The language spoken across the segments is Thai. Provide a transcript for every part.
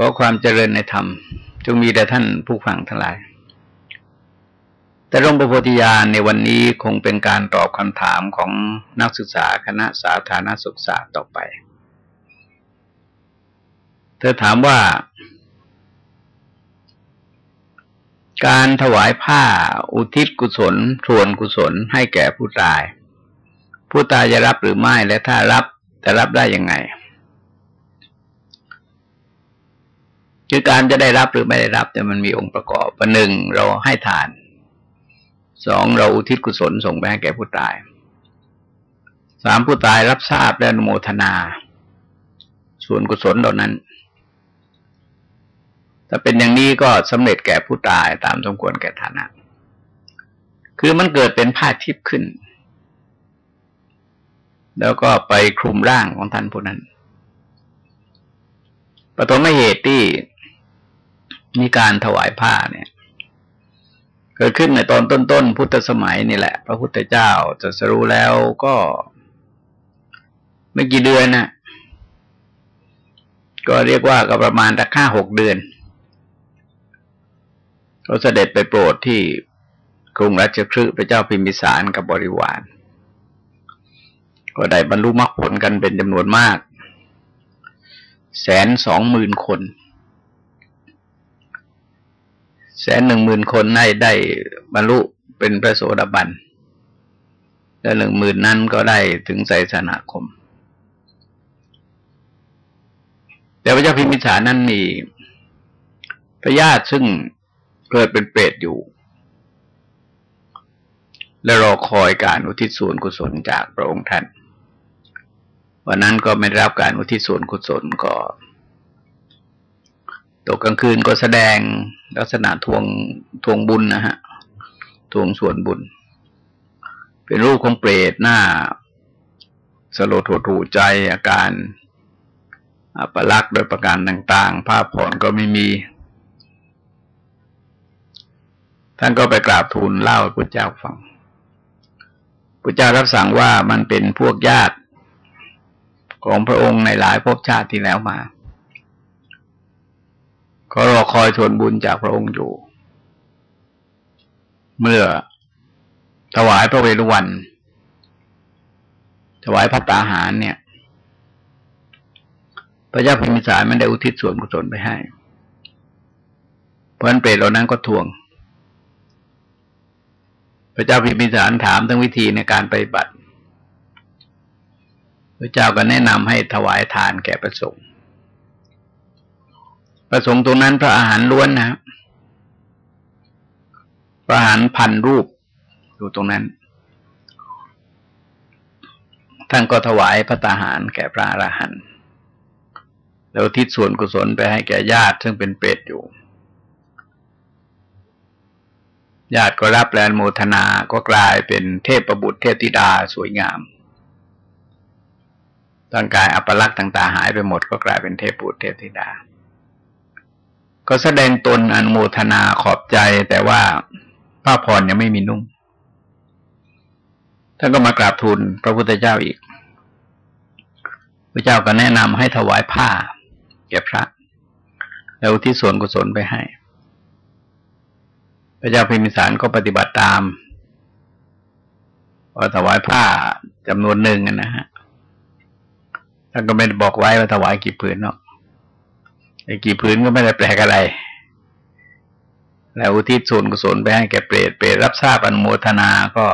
ขอความเจริญในธรรม จงมีแด่ท่านผู้ฟังทั้งหลาย แต่หลวงพระโพธิญาณในวันนี้คงเป็นการตอบคำถามของนักศึกษาคณะสาธารณสุขศาต่อไป เธอถามว่า การถวายผ้าอุทิศกุศลทวนกุศลให้แก่ผู้ตาย ผู้ตายจะรับหรือไม่และถ้ารับจะรับได้ยังไง คือการจะได้รับหรือไม่ได้รับแต่มันมีองค์ประกอบประหนึ่งเราให้ทานสองเราอุทิศกุศลส่งไปให้แก่ผู้ตายสามผู้ตายรับทราบและนโมทนา ส่วนกุศลเหล่านั้น ถ้าเป็นอย่างนี้ก็สำเร็จแก่ผู้ตายตามสมควรแก่ฐานะ คือมันเกิดเป็นผ้าทิพย์ขึ้น แล้วก็ไปคลุมร่างของท่านผู้นั้นปฐมเหตุที่ มีการถวายผ้าเนี่ย เกิดขึ้นในตอนต้นๆพุทธสมัยนี่แหละ พระพุทธเจ้าจะสรู้แล้วก็ไม่กี่เดือนนะก็เรียกว่าก็ประมาณตะค่าหกเดือนเขาเสด็จไปโปรดที่กรุงราชคฤห์พระเจ้าพิมพิสารกับบริวาร ก็ได้บรรลุมรรคผลกันเป็นจำนวนมาก แสนสองหมื่นคนแส นหนึ่งหมื่นคนได้ได้บรรลุเป็นพระโสดาบัน และหนึ่งหมื่นนั้นก็ได้ถึงไสสนาคม แต่พระเจ้าพิมพิสารนั้นมีพระญาติซึ่งเกิดเป็นเปรตอยู่ และรอคอยการอุทิศส่วนกุศลจากพระองค์ท่านวันนั้นก็ไม่รับการอุทิศส่วนกุศลก็ ตกกลางคืนก็แสดงลักษณะทวงทวงบุญนะฮะทวงส่วนบุญ เป็นรูปของเปรตหน้าสโลโทถูใจอาการอัปลักษณ์โดยประการต่างๆ ภาพผ่อนก็ไม่มี ท่านก็ไปกราบทูลเล่าพระเจ้าฟังพระเจ้ารับสั่งว่ามันเป็นพวกญาติของพระองค์ในหลายภพชาติที่แล้วมา ก็รอคอยทวนบุญจากพระองค์อยู่ เมื่อถวายพระเวรุวัน ถวายพระตาหารเนี่ย พระเจ้าพิมิสารมันได้อุทิศส่วนกุศลไปให้ เพราะนั้นเปรตเหล่านั้นก็ทวง พระเจ้าพิมิสารถามทั้งวิธีในการไปบัติ พระเจ้าก็แนะนำให้ถวายทานแก่ประสงค์ ประสงค์ตรงนั้นพระอาหารล้วนนะพระอาหารพันรูปอยู่ตรงนั้น ท่านก็ถวายพระตาหารแก่พระอรหันต์แล้วทิศส่วนกุศลไปให้แก่ญาติซึ่งเป็นเปรตอยู่ ญาติก็รับแลนโมทนาก็กลายเป็นเทพประบุตรเทพธิดาสวยงามร่างกายอัปลักษณ์ต่าง ๆ หายไปหมดก็กลายเป็นเทพบุตรเทพธิดา ก็แสดงตนอนุโมทนาขอบใจแต่ว่าผ้าผ่อนยังไม่มีนุ่งท่านก็มากราบทูลพระพุทธเจ้าอีก พระเจ้าก็แนะนำให้ถวายผ้าแก่พระ แล้วที่ส่วนกุศลไปให้ พระเจ้าพิมิสารก็ปฏิบัติตามว่าถวายผ้าจำนวนหนึ่งนะฮะท่านก็ไม่บอกไว้ว่าถวายกี่ผืนเนาะ กี่พื้นก็ไม่ได้แปลกอะไร แล้วอุทิศส่วนกุศลไปให้แก่เปรตเปรตรับทราบอนุโมทนาก็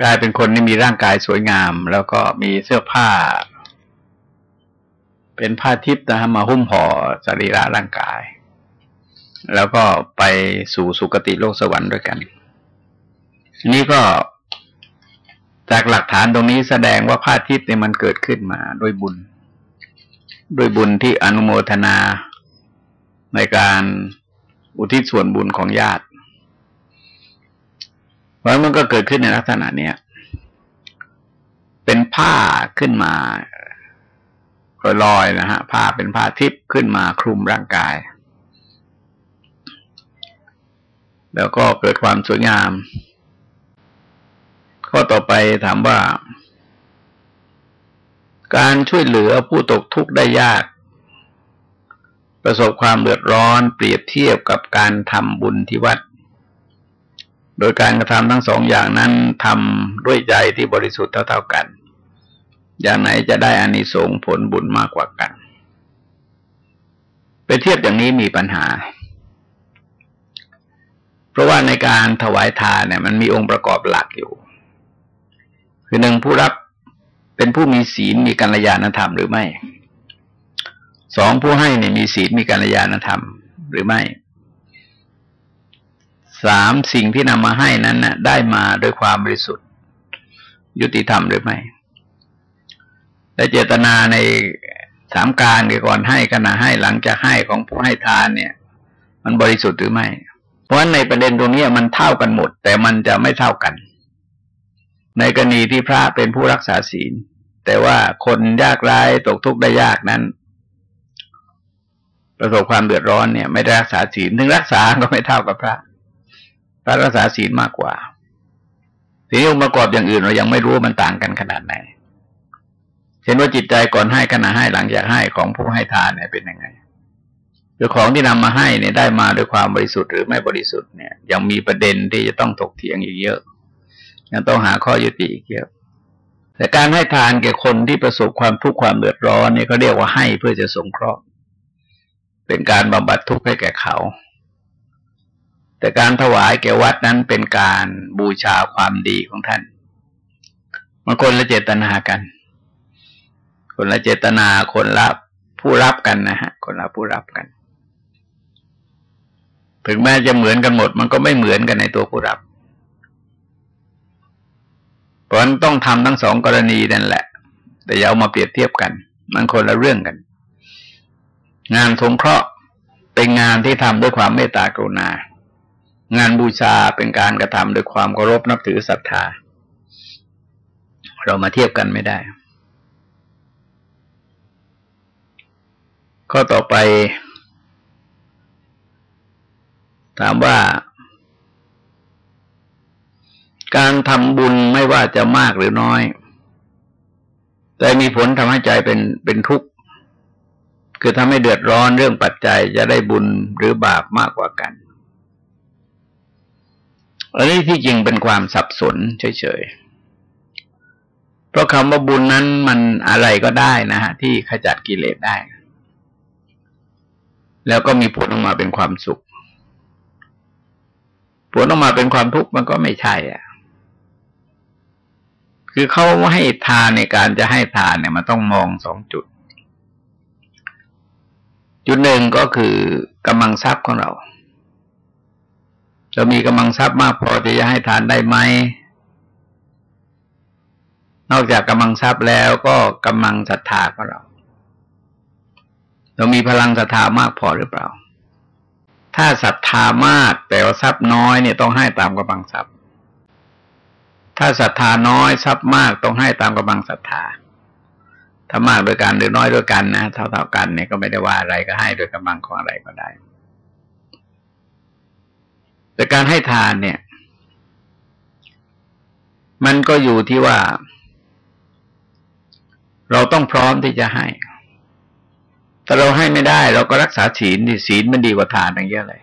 กลายเป็นคนที่มีร่างกายสวยงาม แล้วก็มีเสื้อผ้า เป็นผ้าทิพย์นะฮะมาหุ้มห่อสรีระร่างกาย แล้วก็ไปสู่สุคติโลกสวรรค์ด้วยกันนี่ก็จากหลักฐานตรงนี้แสดงว่าผ้าทิพย์เนี่ยมันเกิดขึ้นมาด้วยบุญ ด้วยบุญที่อนุโมทนาในการอุทิศส่วนบุญของญาติเพราะมันก็เกิดขึ้นในลักษณะเนี้ยเป็นผ้าขึ้นมาลอยๆนะฮะผ้าเป็นผ้าทิพย์ขึ้นมาคลุมร่างกาย แล้วก็เกิดความสวยงาม ข้อต่อไปถามว่า การช่วยเหลือผู้ตกทุกข์ได้ยาก ประสบความเดือดร้อนเปรียบเทียบกับการทำบุญที่วัด โดยการกระทำทั้งสองอย่างนั้นทำด้วยใจที่บริสุทธิ์เท่า ๆกัน อย่างไหนจะได้อานิสงส์ผลบุญมากกว่ากัน ไปเทียบอย่างนี้มีปัญหา เพราะว่าในการถวายทานเนี่ย มันมีองค์ประกอบหลักอยู่ คือหนึ่งผู้รับ เป็นผู้มีศีลมีกัลยาณธรรมหรือไม่สองผู้ให้เนี่ยมีศีลมีกัลยาณธรรมหรือไม่สามสิ่งที่นำมาให้นั้นนะได้มาด้วยความบริสุทธิ์ ยุติธรรมหรือไม่และเจตนาในสามการก่อนให้ขณะให้หลังจากให้ของผู้ให้ทานเนี่ย มันบริสุทธิ์หรือไม่ เพราะฉะนั้นในประเด็นตรงนี้มันเท่ากันหมด แต่มันจะไม่เท่ากัน ในกรณีที่พระเป็นผู้รักษาศีล แต่ว่าคนยากไร้ตกทุกข์ได้ยากนั้น ประสบความเดือดร้อนเนี่ย ไม่ได้รักษาศีลถึงรักษาก็ไม่เท่ากับพระ พระรักษาศีลมากกว่าทีนี้องค์ประกอบอย่างอื่นเรายังไม่รู้ว่ามันต่างกันขนาดไหนเช่นว่าจิตใจก่อนให้ขณะให้หลังจากให้ของผู้ให้ทานเนี่ยเป็นยังไงหรือของที่นำมาให้เนี่ยได้มาด้วยความบริสุทธิ์หรือไม่บริสุทธิ์เนี่ยยังมีประเด็นที่จะต้องถกเถียงอีกเยอะ ยังต้องหาข้อยุติอีกเยอะแต่การให้ทานแก่คนที่ประสบความทุกข์ความเดือดร้อนเนี่ยเขาเรียกว่าให้เพื่อจะสงเคราะห์ เป็นการบำบัดทุกข์ให้แก่เขา แต่การถวายแก่วัดนั้นเป็นการบูชาความดีของท่านบางคนละเจตนากัน คนละเจตนาคนละผู้รับกันนะฮะ คนละผู้รับกัน ถึงแม้จะเหมือนกันหมด มันก็ไม่เหมือนกันในตัวผู้รับ ราะฉะนั้นต้องทำทั้งสองกรณีนั่นแหละ แต่อย่าเอามาเปรียบเทียบกัน มันคนละเรื่องกัน งานสงเคราะห์เป็นงานที่ทำด้วยความเมตตากรุณา งานบูชาเป็นการกระทำด้วยความเคารพนับถือศรัทธา เรามาเทียบกันไม่ได้ ข้อต่อไป ถามว่า การทำบุญไม่ว่าจะมากหรือน้อย แต่มีผลทำให้ใจเป็นเป็นทุกข์ คือทำให้เดือดร้อนเรื่องปัจจัยจะได้บุญหรือบาปมากกว่ากัน อันนี้ที่จริงเป็นความสับสนเฉยๆ เพราะคำว่าบุญนั้นมันอะไรก็ได้นะฮะที่ขจัดกิเลสได้ แล้วก็มีผลออกมาเป็นความสุขผลออกมาเป็นความทุกข์มันก็ไม่ใช่ อะ คือเขาให้ทานในการจะให้ทานเนี่ยมันต้องมองสองจุด จุดหนึ่งก็คือกำลังทรัพย์ของเราเรามีกำลังทรัพย์มากพอที่จะให้ทานได้ไหมนอกจากกำลังทรัพย์แล้วก็กำลังศรัทธาของเรา เรามีพลังศรัทธามากพอหรือเปล่า ถ้าศรัทธามากแต่ว่าทรัพย์น้อยเนี่ยต้องให้ตามกำลังทรัพย์ ถ้าศรัทธาน้อยทรัพย์มากต้องให้ตามกำลังศรัทธา ถ้ามากโดยกันหรือน้อยด้วยกันนะเท่าๆกันเนี่ยก็ไม่ได้ว่าอะไรก็ให้โดยกำลังของอะไรก็ได้ แต่การให้ทานเนี่ย มันก็อยู่ที่ว่า เราต้องพร้อมที่จะให้ แต่เราให้ไม่ได้ เราก็รักษาศีลศีลมันดีกว่าทานอย่างเยอะเลย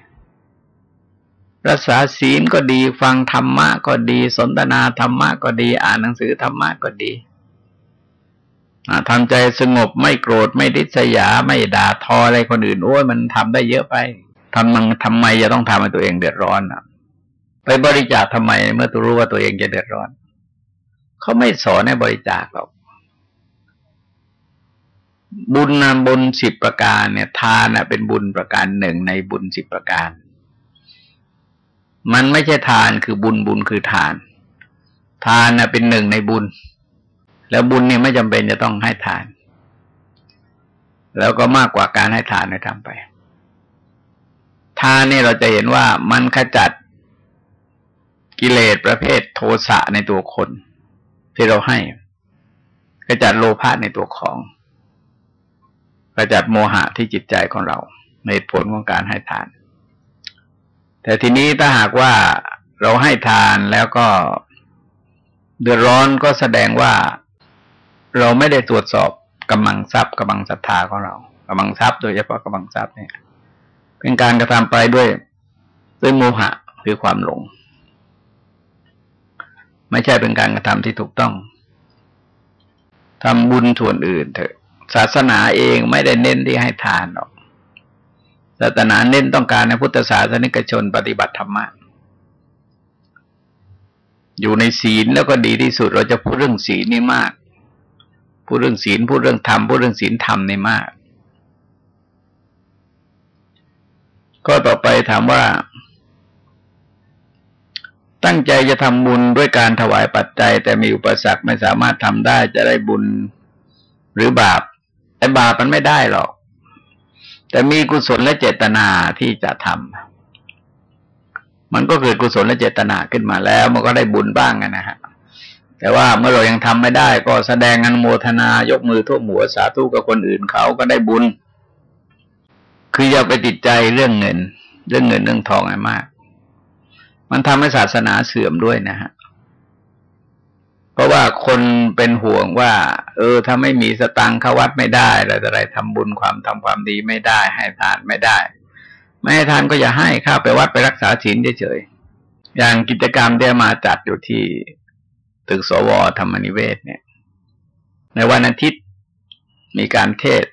รักษาศีลก็ดี ฟังธรรมะก็ดี สนทนาธรรมะก็ดี อ่านหนังสือธรรมะก็ดีทำใจสงบไม่โกรธไม่ดิษยา ไม่ด่าทออะไรคนอื่นโอ้ยมันทำได้เยอะไปทำมันทำไมจะต้องทำให้ตัวเองเดือดร้อนอะไปบริจาคทำไมเมื่อตัวรู้ว่าตัวเองจะเดือดร้อน เขาไม่สอนให้บริจาคหรอกบุญนำบุญสิบประการเนี่ย ทานนะเป็นบุญประการหนึ่งในบุญสิบประการ มันไม่ใช่ทานคือบุญบุญคือทาน ทานน่ะเป็นหนึ่งในบุญ แล้วบุญเนี่ยไม่จำเป็นจะต้องให้ทาน แล้วก็มากกว่าการให้ทานในทำไป ทานเนี่ยเราจะเห็นว่ามันขจัดกิเลสประเภทโทสะในตัวคน ที่เราให้ขจัดโลภะในตัวของขจัดโมหะที่จิตใจของเราในผลของการให้ทาน แต่ทีนี้ถ้าหากว่าเราให้ทานแล้วก็เดือดร้อนก็แสดงว่าเราไม่ได้ตรวจสอบกำลังทรัพย์กำลังศรัทธาของเรากำลังทรัพย์โดยเฉพาะกำลังทรัพย์เนี่ย เป็นการกระทำไปด้วยด้วยโมหะคือความหลง ไม่ใช่เป็นการกระทำที่ถูกต้องทำบุญส่วนอื่นเถอะ ศาสนาเองไม่ได้เน้นที่ให้ทานหรอก ศาสนาเน้นต้องการในพุทธศาสนิกชนปฏิบัติธรรมะ อยู่ในศีลแล้วก็ดีที่สุดเราจะพูดเรื่องศีลนี่มาก พูดเรื่องศีลพูดเรื่องธรรมพูดเรื่องศีลธรรมนี่มาก ก็ต่อไปถามว่า ตั้งใจจะทำบุญด้วยการถวายปัจจัย แต่มีอุปสรรคไม่สามารถทำได้จะได้บุญหรือบาปแต่บาปมันไม่ได้หรอก แต่มีกุศลและเจตนาที่จะทำมันก็เกิดกุศลและเจตนาขึ้นมาแล้ว มันก็ได้บุญบ้างนะฮะแต่ว่าเมื่อเรายังทำไม่ได้ ก็แสดงอนุโมทนายกมือทั่วหัวสาธุกับคนอื่นเขาก็ได้บุญ คืออย่าไปติดใจเรื่องเงิน เรื่องเงินเรื่องทองอะไรมาก มันทำให้ศาสนาเสื่อมด้วยนะฮะ ว่าคนเป็นห่วงว่า เออ ถ้าไม่มีสตังค์เข้าวัดไม่ได้อะไรอะไรทำบุญความทำความดีไม่ได้ ให้ทานไม่ได้ ไม่ให้ทานก็อย่าให้ข้าไปวัดไปรักษาศีลเฉยๆอย่างกิจกรรมที่มาจัดอยู่ที่ตึกสวธรรมนิเวศเนี่ย ในวันอาทิตย์มีการเทศ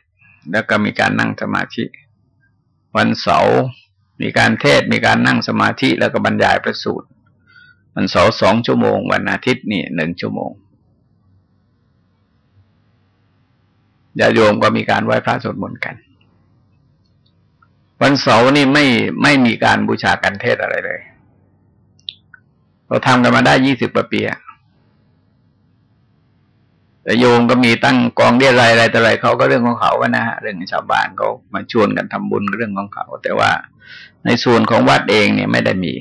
แล้วก็มีการนั่งสมาธิ วันเสาร์มีการเทศมีการนั่งสมาธิแล้วก็บรรยายประสูตร วันเสาร์สองชั่วโมง วันอาทิตย์นี่หนึ่งชั่วโมงญาโยมก็มีการไหว้พระสวดมนต์กัน วันเสาร์นี่ไม่ไม่มีการบูชากันเทศอะไรเลย เราทำกันมาได้ยี่สิบกว่าปีแต่โยมก็มีตั้งกองเรียอะไรอะไรแต่ไรเขาก็เรื่องของเขาก็นะฮะเรื่องชาวบ้านเขามาชวนกันทำบุญเรื่องของเขา แต่ว่าในส่วนของวัดเองเนี่ยไม่ได้มี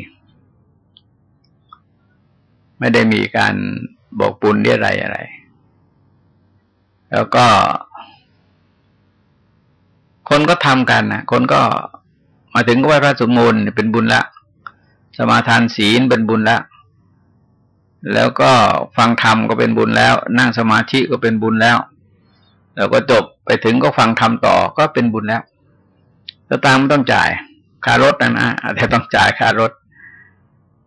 ไม่ได้มีการบอกบุญเรียอะไรอะไร แล้วก็ คนก็ทำกันนะคนก็มาถึงก็ไหว้พระสมมูลเป็นบุญละ สมาทานศีลเป็นบุญละแล้วก็ฟังธรรมก็เป็นบุญแล้ว นั่งสมาธิก็เป็นบุญแล้ว แล้วก็จบไปถึงก็ฟังธรรมต่อก็เป็นบุญแล้วแล้วตามต้องจ่ายค่ารถนะนะแต่ต้องจ่ายค่ารถ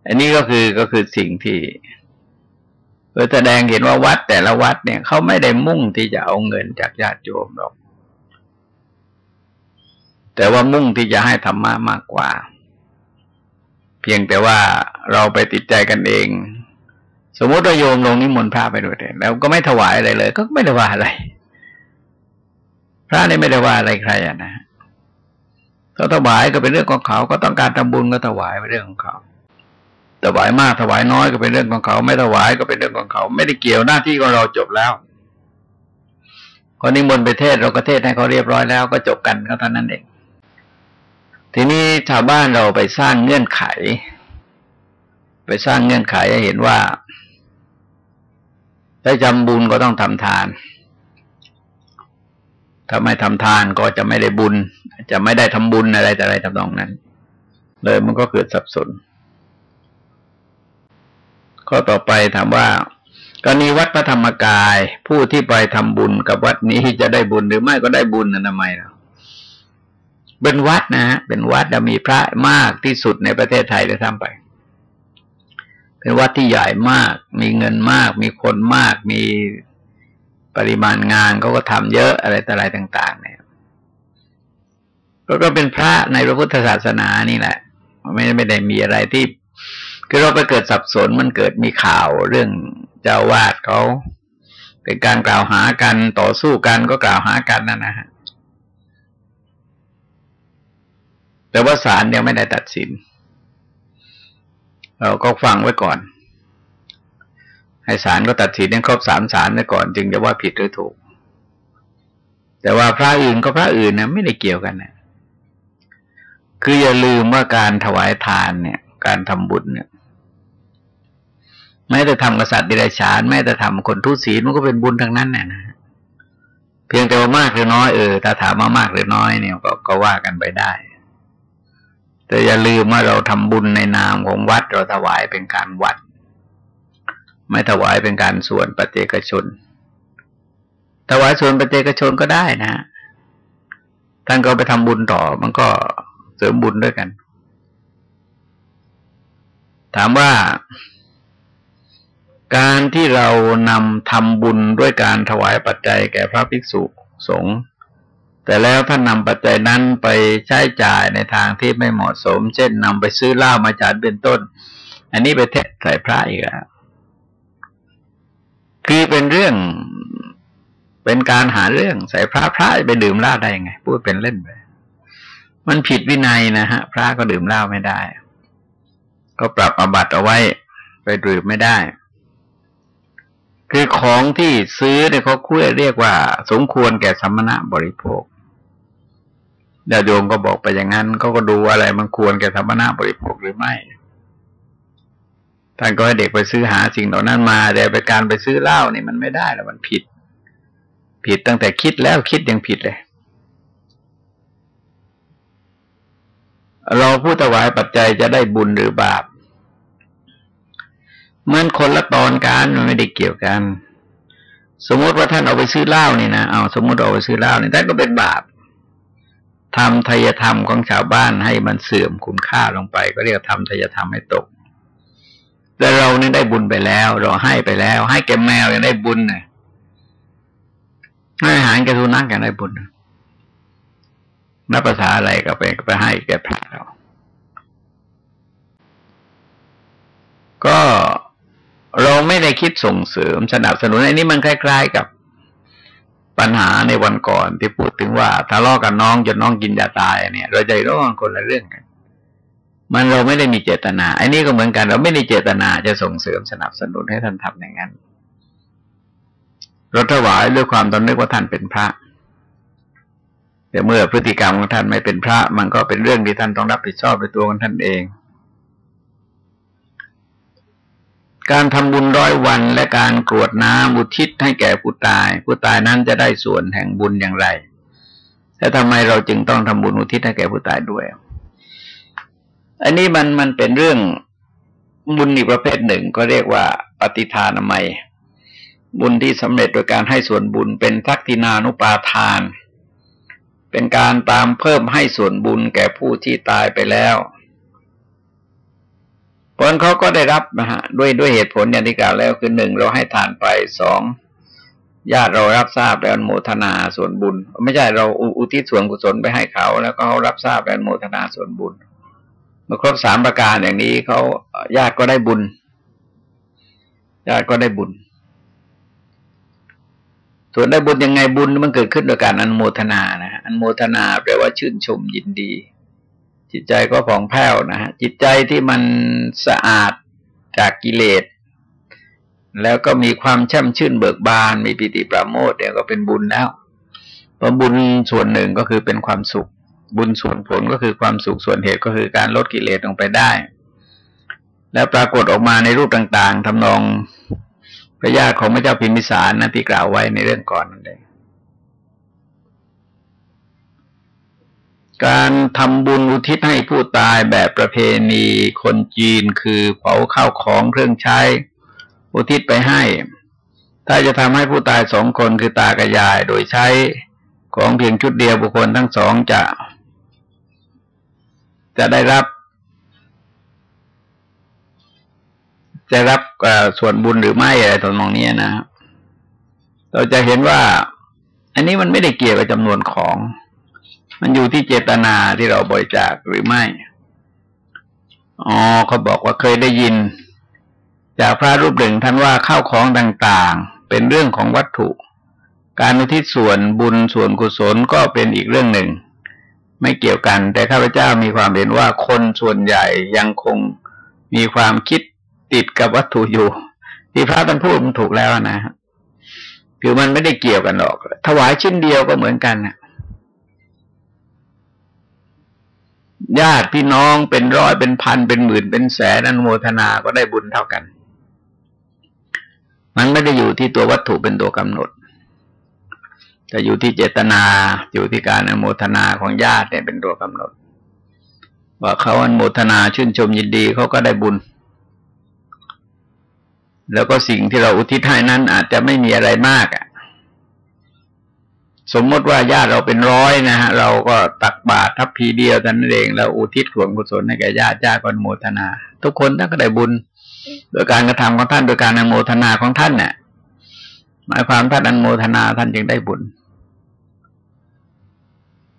อันนี้ก็คือก็คือสิ่งที่เพื่อแสดงเห็นว่าวัดแต่ละวัดเนี่ยเขาไม่ได้มุ่งที่จะเอาเงินจากญาติโยมหรอก แต่ว่ามุ่งที่จะให้ธรรมะมากกว่า เพียงแต่ว่าเราไปติดใจกันเอง สมมติว่าโยมลงนิมนต์พระไปด้วยแล้วก็ไม่ถวายอะไรเลย ก็ไม่ได้ว่าอะไร พระนี่ไม่ได้ว่าอะไรใครอะนะเขาถวายก็เป็นเรื่องของเขา ก็ต้องการทำบุญก็ถวายเป็นเรื่องของเขา ถวายมากถวายน้อยก็เป็นเรื่องของเขา ไม่ถวายก็เป็นเรื่องของเขา ไม่ได้เกี่ยวหน้าที่ของเราจบแล้วคนนิมนต์ไปเทศเราก็เทศให้เขาเรียบร้อยแล้วก็จบกันก็เท่านั้นเองทีนี้ชาวบ้านเราไปสร้างเงื่อนไข ไปสร้างเงื่อนไขให้เห็นว่าถ้าจำบุญก็ต้องทำทานถ้าไม่ทำทานก็จะไม่ได้บุญ จะไม่ได้ทำบุญอะไรแต่อะไรทำนองนั้น เลยมันก็เกิดสับสน ข้อต่อไปถามว่ากรณีวัดพระธรรมกาย ผู้ที่ไปทำบุญกับวัดนี้จะได้บุญหรือไม่ก็ได้บุญนะทำไมเราเป็นวัดนะฮะเป็นวัดแล้วมีพระมากที่สุดในประเทศไทยเลยทำไป เป็นวัดที่ใหญ่มาก มีเงินมาก มีคนมาก มีปริมาณงานเขาก็ทำเยอะอะไรต่ออะไรต่าง ๆ เนี่ยก็เป็นพระในพระพุทธศาสนานี่แหละไม่ไม่ได้มีอะไรที่ คือเราไปเกิดสับสนมันเกิดมีข่าวเรื่องเจ้าวาดเขาเป็นการกล่าวหากันต่อสู้กันก็กล่าวหากันนั่นนะฮะแต่ว่าศาลยังไม่ได้ตัดสิน เราก็ฟังไว้ก่อน ให้ศาลก็ตัดสินให้ครบสามศาลไว้ก่อน จึงจะว่าผิดหรือถูก แต่ว่าพระอื่นก็พระอื่นนะไม่ได้เกี่ยวกันนะคืออย่าลืมว่าการถวายทานเนี่ย การทำบุญเนี่ย แม้แต่ทำกษัตริย์ดิเรกชานแม้แต่ทำคนทุศีลมันก็เป็นบุญทั้งนั้นน่ะนะเพียงแต่ว่ามากหรือน้อยเออถ้าถามมามากหรือน้อยเนี่ยก็ก็ว่ากันไปได้ แต่อย่าลืมว่าเราทำบุญในนามของวัดเราถวายเป็นการวัด ไม่ถวายเป็นการส่วนปฏิเกชนถวายส่วนปฏิเกชนก็ได้นะท่านก็ไปทำบุญต่อมันก็เสริมบุญด้วยกัน ถามว่า การที่เรานำทำบุญด้วยการถวายปัจจัยแก่พระภิกษุสงฆ์แต่แล้วท่านนำปัจจัยนั้นไปใช้จ่ายในทางที่ไม่เหมาะสม เช่นนำไปซื้อเหล้ามาจานเป็นต้น อันนี้ไปเทศใส่พระอีกแล้วคือเป็นเรื่องเป็นการหาเรื่องใส่พระพระไปดื่มเหล้าได้ยังไงพูดเป็นเล่นไปมันผิดวินัยนะฮะ พระก็ดื่มเหล้าไม่ได้ ก็ปรับอบัตเอาไว้ ไปดื่มไม่ได้ คือของที่ซื้อเนี่ยเขาคุยเรียกว่า สมควรแก่สมณะบริโภคดาโยมก็บอกไปอย่างนั้นเขาก็ดูอะไรมันควรแก่สมณะบริโภคหรือไม่ท่านก็ให้เด็กไปซื้อหาสิ่งเหล่านั้นมา แต่ไปการไปซื้อเหล้านี่มันไม่ได้แล้วมันผิด ผิดตั้งแต่คิดแล้วคิดยังผิดเลย เราผู้ถวายปัจจัยจะได้บุญหรือบาป มือนคนละตอนกันมันไม่ได้เกี่ยวกัน สมมติว่าท่านเอาไปซื้อเหล้านี่นะเอาสมมติเอาไปซื้อเหล้านี่ท่านก็เป็นบาปทำทายธรรมของชาวบ้านให้มันเสื่อมคุณค่าลงไป ก็เรียกทำทายธรรมให้ตก แต่เรานี่ได้บุญไปแล้ว เราให้ไปแล้ว ให้แกแมวยังได้บุญเลยให้อาหารแกสุนัขยังได้บุญนับภาษาอะไรก็ไปไปให้แกพระเราก็ เราไม่ได้คิดส่งเสริมสนับสนุนอันนี้มันคล้าย ๆ กับปัญหาในวันก่อนที่พูดถึงว่าทะเลาะกับน้องจนน้องกินยาตายเนี่ย เราใจร้อนคนละเรื่องกัน มันเราไม่ได้มีเจตนาอันนี้ก็เหมือนกัน เราไม่ได้เจตนาจะส่งเสริมสนับสนุนให้ท่านทำอย่างนั้นเราถวายด้วยความตอนนึกว่าท่านเป็นพระแต่เมื่อพฤติกรรมของท่านไม่เป็นพระ มันก็เป็นเรื่องที่ท่านต้องรับผิดชอบในตัวของท่านเอง การทำบุญร้อยวันและการกรวดน้ำบุทิศให้แก่ผู้ตาย ผู้ตายนั้นจะได้ส่วนแห่งบุญอย่างไร และทำไมเราจึงต้องทำบุญอุทิศให้แก่ผู้ตายด้วย อันนี้มันมันเป็นเรื่องบุญอีกประเภทหนึ่งก็เรียกว่าปฏิทานไมยบุญที่สำเร็จโดยการให้ส่วนบุญเป็นทักทินานุปาทาน เป็นการตามเพิ่มให้ส่วนบุญแก่ผู้ที่ตายไปแล้ว ผลเขาก็ได้รับนะฮะด้วยด้วยเหตุผลอย่างที่กล่าวแล้วคือหนึ่งเราให้ทานไปสองญาติเรารับทราบแล้วโมทนาส่วนบุญ ไม่ใช่เราอุทิศส่วนกุศลไปให้เขา แล้วก็เขารับทราบแล้วโมทนาส่วนบุญมื่อครบสามประการอย่างนี้เขาญาติก็ได้บุญญาติก็ได้บุญ ส่วนได้บุญยังไงบุญมันเกิดขึ้นโดยการอันโมทนานะอันโมทนาแปลว่าชื่นชมยินดี จิตใจก็ผ่องแผ้วนะฮะจิตใจที่มันสะอาดจากกิเลส แล้วก็มีความช่ำชื่นเบิกบาน มีปิติปราโมทเนี่ยก็เป็นบุญแล้วเพราะบุญส่วนหนึ่งก็คือเป็นความสุข บุญส่วนผลก็คือความสุขส่วนเหตุก็คือการลดกิเลสลงไปได้ แล้วปรากฏออกมาในรูปต่าง ๆทำนองพระญาติของพระเจ้าพิมพิสารนะที่กล่าวไว้ในเรื่องก่อนนั่นเอง การทำบุญอุทิศให้ผู้ตายแบบประเพณีคนจีนคือเผาข้าวของเครื่องใช้ อุทิศไปให้ ถ้าจะทำให้ผู้ตายสองคนคือตากับยายโดยใช้ของเพียงชุดเดียวบุคคลทั้งสองจะ จะได้รับ จะรับส่วนบุญหรือไม่อะไรตรงนี้นะเราจะเห็นว่า อันนี้มันไม่ได้เกี่ยวกับจำนวนของ มันอยู่ที่เจตนาที่เราบริจาคหรือไม่ อ๋อเขาบอกว่าเคยได้ยิน จากพระรูปหนึ่งท่านว่าข้าวของต่างๆ เป็นเรื่องของวัตถุ การอุทิศส่วนบุญส่วนกุศลก็เป็นอีกเรื่องหนึ่ง ไม่เกี่ยวกัน แต่ข้าพเจ้ามีความเห็นว่าคนส่วนใหญ่ยังคงมีความคิดติดกับวัตถุอยู่ ที่พระท่านพูดมันถูกแล้วนะคือมันไม่ได้เกี่ยวกันหรอก ถวายชิ้นเดียวก็เหมือนกันนะ ญาติพี่น้องเป็นร้อยเป็นพันเป็นหมื่นเป็นแสนอนุโมทนาก็ได้บุญเท่ากัน มันไม่ได้อยู่ที่ตัววัตถุเป็นตัวกำหนด แต่อยู่ที่เจตนาอยู่ที่การอนุโมทนาของญาติเนี่ยเป็นตัวกำหนด ว่าเขาอนุโมทนาชื่นชมยินดีเขาก็ได้บุญ แล้วก็สิ่งที่เราอุทิศให้นั้นอาจจะไม่มีอะไรมากอะ สมมติว่าญาติเราเป็นร้อยนะฮะเราก็ตักบาตรทัพพีเดียวท่านเองแล้วอุทิศส่วนกุศลให้แก่ญาติญาติก็โมทนา ทุกคนท่านก็ได้บุญ โดยการกระทำของท่านโดยการอนโมทนาของท่านเนี่ยหมายความท่านอนโมทนาท่านจึงได้บุญ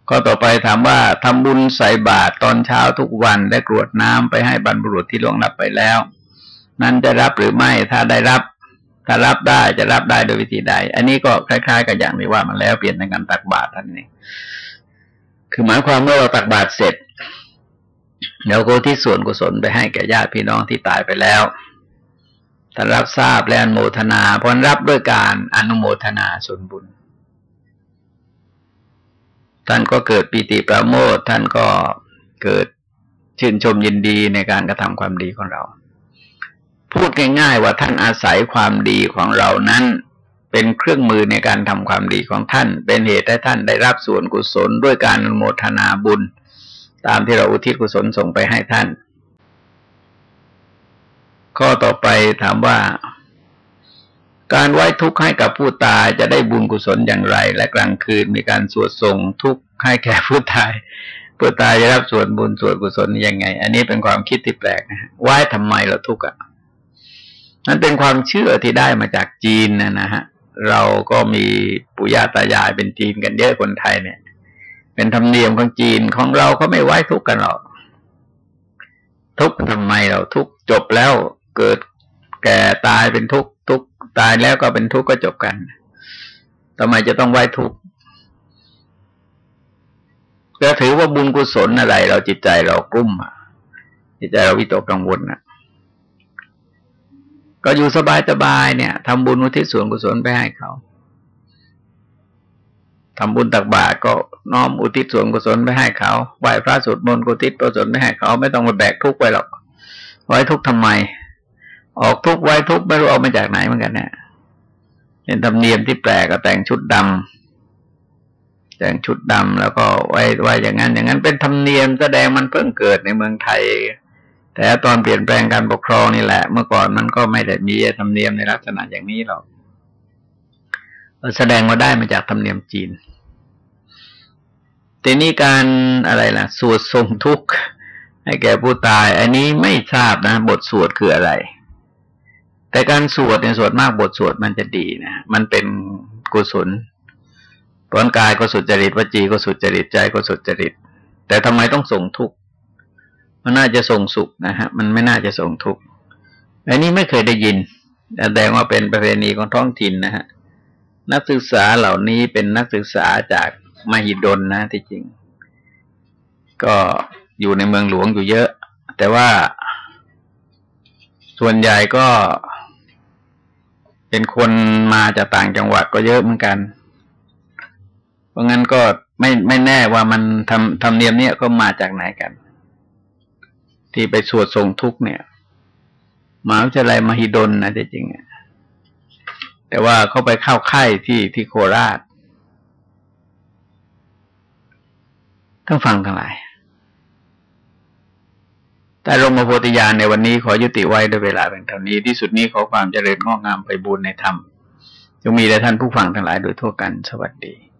ก็ต่อไปถามว่าทำบุญใส่บาตรตอนเช้าทุกวันได้กรวดน้ำไปให้บรรพบุรุษที่ล่วงลับไปแล้ว นั้นจะรับหรือไม่ถ้าได้รับ ถ้ารับได้จะรับได้โดยวิธีใด อันนี้ก็คล้าย ๆ กับอย่างที่ว่ามาแล้วเปลี่ยนในการตักบาตรท่านนี้คือหมายความเมื่อเราตักบาตรเสร็จเดี๋ยวก็ที่ส่วนกุศลไปให้แก่ญาติพี่น้องที่ตายไปแล้วถ้านรับทราบและอนุโมทนาพรรับด้วยการอนุโมทนาส่วนบุญ ท่านก็เกิดปีติประโมทท่านก็เกิดชื่นชมยินดีในการกระทำความดีของเรา พูดง่ายๆว่าท่านอาศัยความดีของเรานั้น เป็นเครื่องมือในการทำความดีของท่าน เป็นเหตุให้ท่านได้รับส่วนกุศลด้วยการอนุโมทนาบุญ ตามที่เราอุทิศกุศลส่งไปให้ท่าน ข้อต่อไปถามว่า การไว้ทุกข์ให้กับผู้ตายจะได้บุญกุศลอย่างไร และกลางคืนมีการสวดส่งทุกข์ให้แก่ผู้ตายผู้ตายจะรับส่วนบุญส่วนกุศลยังไง อันนี้เป็นความคิดที่แปลกนะไว้ทำไมเราทุกข์อะ นั่นเป็นความเชื่อที่ได้มาจากจีนนะนะฮะ เราก็มีปู่ย่าตายายเป็นจีนกันเยอะคนไทยเนี่ย เป็นธรรมเนียมของจีนของเราก็ไม่ไว้ทุกข์กันหรอก ทุกข์ทำไมเราทุกข์จบแล้วเกิดแก่ตายเป็นทุกข์ทุกข์ตายแล้วก็เป็นทุกข์ก็จบกันทำไมจะต้องไหว้ทุกข์ก็ถือว่าบุญกุศลอะไร เราจิตใจเรากลุ้มจิตใจเราวิตกกังวลนะ ก็อยู่สบายสบายเนี่ยทำบุญอุทิศส่วนกุศลไปให้เขาทำบุญตักบาตรก็น้อมอุทิศส่วนกุศลไปให้เขาไหว้พระสวดมนต์กุทิศกุศลไปให้เขาไม่ต้องมาแบกทุกข์ไปหรอก ไว้ทุกข์ทำไม ออกทุกไว้ทุกไม่รู้เอามาจากไหนเหมือนกันเนี่ยเป็นธรรมเนียมที่แปลกก็แต่งชุดดำแต่งชุดดำแล้วก็ไว้ไว้อย่างนั้น อย่างนั้นเป็นธรรมเนียมแสดงมันเพิ่งเกิดในเมืองไทย แต่ตอนเปลี่ยนแปลงการปกครองนี่แหละ เมื่อก่อนมันก็ไม่ได้มีธรรมเนียมในลักษณะอย่างนี้หรอกแสดงมาได้มาจากธรรมเนียมจีน แต่นี่การอะไรล่ะ สวดทรงทุกข์ให้แก่ผู้ตาย อันนี้ไม่ทราบนะ บทสวดคืออะไร แต่การสวดในสวดมากบทสวดมันจะดีนะมันเป็นกุศลผลกายก็สุจริตวจีก็สุจริตใจก็สุจริต แต่ทำไมต้องส่งทุกข์ มันน่าจะส่งสุขนะฮะ มันไม่น่าจะส่งทุกข์อันนี้ไม่เคยได้ยินแสดงว่าเป็นประเพณีของท้องถิ่นนะฮะ นักศึกษาเหล่านี้เป็นนักศึกษาจากมหิดลนะที่จริง ก็อยู่ในเมืองหลวงอยู่เยอะ แต่ว่าส่วนใหญ่ก็เป็นคนมาจากต่างจังหวัดก็เยอะเหมือนกัน เพราะงั้นก็ไม่ไม่แน่ว่ามันทำทำเนียมเนี้ยก็มาจากไหนกัน ที่ไปสวดทรงทุกเนี่ยมหาวิทยาลัยมหิดลนะจริงๆแต่ว่าเขาไปเข้าค่ายที่ที่โคราชต้องฟังทั้งหลาย แต่ลงมาโพธิญาณในวันนี้ขอยุติไว้ด้วยเวลาเป็นเท่านี้ที่สุดนี้ขอความเจริญงอกงามไปบูรณนธรรมจงมีแด่ท่านผู้ฟังทั้งหลายโดยทั่วกันสวัสดี